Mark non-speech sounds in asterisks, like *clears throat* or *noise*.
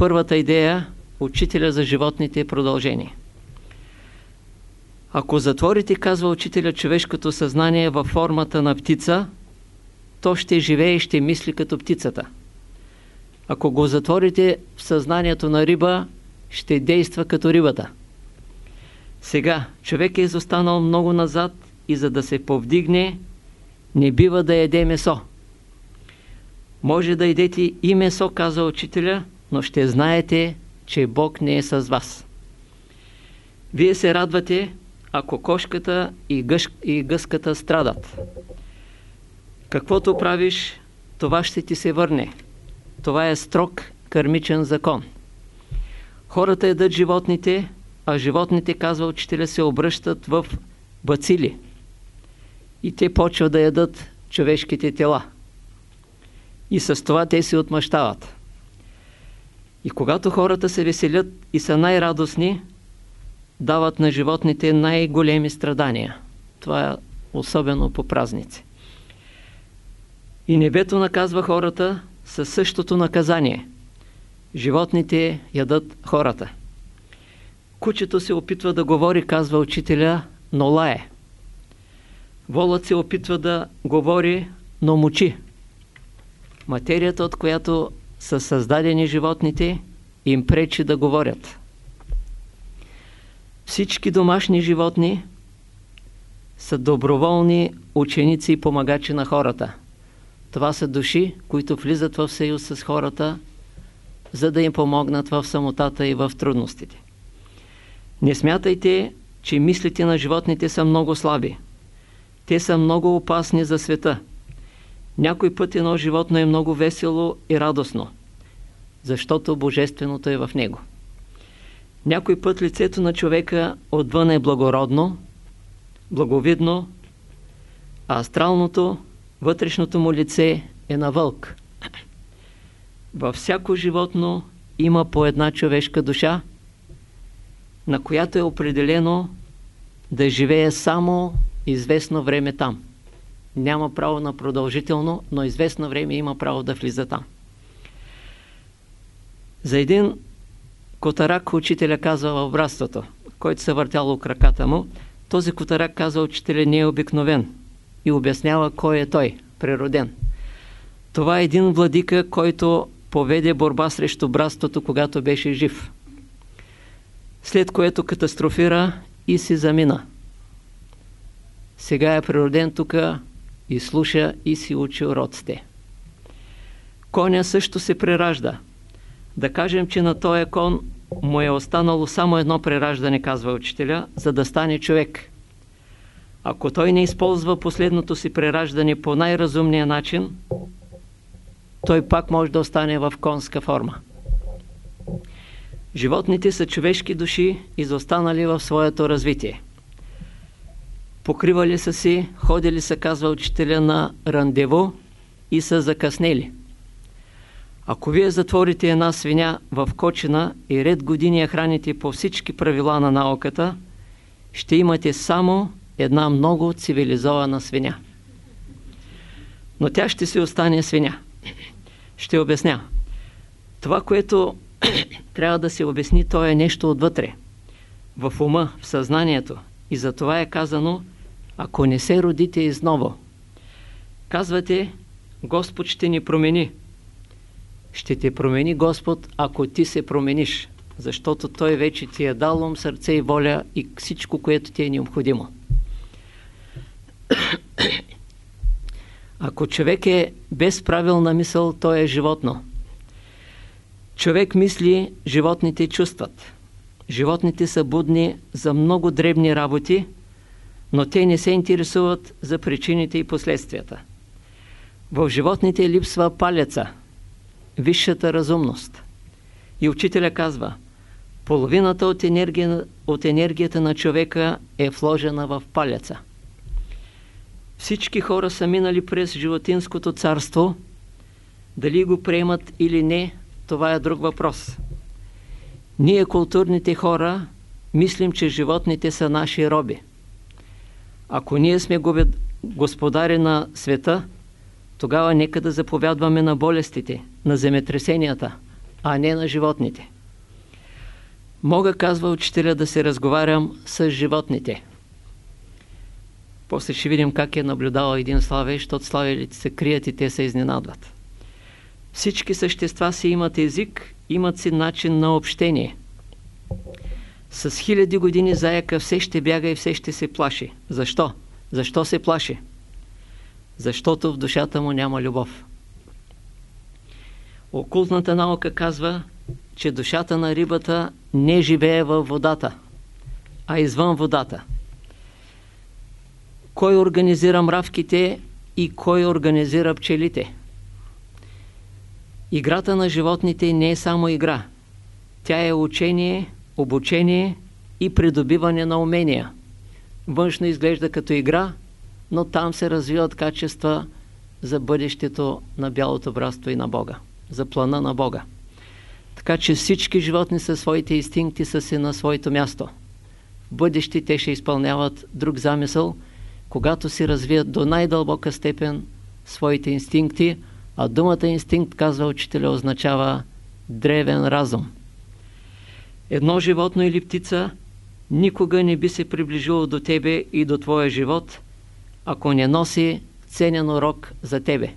първата идея, учителя за животните е продължение. Ако затворите, казва учителя, човешкото съзнание във формата на птица, то ще живее и ще мисли като птицата. Ако го затворите в съзнанието на риба, ще действа като рибата. Сега, човек е изостанал много назад и за да се повдигне, не бива да яде месо. Може да идете и месо, каза учителя, но ще знаете, че Бог не е с вас. Вие се радвате, ако кошката и, гъш, и гъската страдат. Каквото правиш, това ще ти се върне. Това е строг кърмичен закон. Хората едат животните, а животните, казва учителя, се обръщат в бацили. И те почват да ядат човешките тела. И с това те се отмъщават. И когато хората се веселят и са най-радостни, дават на животните най-големи страдания. Това е особено по празници. И небето наказва хората със същото наказание. Животните ядат хората. Кучето се опитва да говори, казва учителя, но лае. Волът се опитва да говори, но мучи. Материята, от която са създадени животните, им пречи да говорят. Всички домашни животни са доброволни ученици и помагачи на хората. Това са души, които влизат в съюз с хората, за да им помогнат в самотата и в трудностите. Не смятайте, че мислите на животните са много слаби. Те са много опасни за света. Някой път едно животно е много весело и радостно, защото Божественото е в него. Някой път лицето на човека отвън е благородно, благовидно, а астралното, вътрешното му лице е на вълк. Във всяко животно има по една човешка душа, на която е определено да живее само известно време там. Няма право на продължително, но известно време има право да влиза там. За един котарак учителя казва в братството, който се въртял краката му, този котарак казва учителя не е обикновен и обяснява кой е той, природен. Това е един владика, който поведе борба срещу братството, когато беше жив. След което катастрофира и си замина. Сега е природен тук и слуша и си учи уроците. Коня също се преражда. Да кажем, че на този кон му е останало само едно прераждане, казва учителя, за да стане човек. Ако той не използва последното си прераждане по най-разумния начин, той пак може да остане в конска форма. Животните са човешки души, изостанали в своето развитие. Покривали са си, ходили са, казва учителя, на рандево и са закъснели. Ако вие затворите една свиня в кочина и ред години я храните по всички правила на науката, ще имате само една много цивилизована свиня. Но тя ще си остане свиня. Ще обясня. Това, което *clears throat* трябва да се обясни, то е нещо отвътре. В ума, в съзнанието. И за това е казано, ако не се родите изново. Казвате, Господ ще ни промени. Ще те промени Господ, ако ти се промениш. Защото Той вече ти е дал ум, сърце и воля и всичко, което ти е необходимо. Ако човек е без правилна мисъл, той е животно. Човек мисли, животните чувстват. Животните са будни за много дребни работи, но те не се интересуват за причините и последствията. В животните липсва палеца, висшата разумност. И учителя казва, половината от, енергия, от енергията на човека е вложена в палеца. Всички хора са минали през животинското царство. Дали го приемат или не, това е друг въпрос. Ние, културните хора, мислим, че животните са наши роби. Ако ние сме господари на света, тогава нека да заповядваме на болестите, на земетресенията, а не на животните. Мога, казва учителя, да се разговарям с животните. После ще видим как е наблюдавал един славей, защото славелите се крият и те се изненадват. Всички същества си имат език, имат си начин на общение. С хиляди години заяка все ще бяга и все ще се плаши. Защо? Защо се плаши? Защото в душата му няма любов. Окултната наука казва, че душата на рибата не живее във водата, а извън водата. Кой организира мравките и кой организира пчелите? Играта на животните не е само игра. Тя е учение, обучение и придобиване на умения. Външно изглежда като игра, но там се развиват качества за бъдещето на бялото братство и на Бога, за плана на Бога. Така че всички животни със своите инстинкти са си на своето място. В бъдеще те ще изпълняват друг замисъл, когато си развият до най-дълбока степен своите инстинкти, а думата инстинкт, казва учителя, означава древен разум. Едно животно или птица никога не би се приближило до тебе и до твоя живот, ако не носи ценен урок за тебе.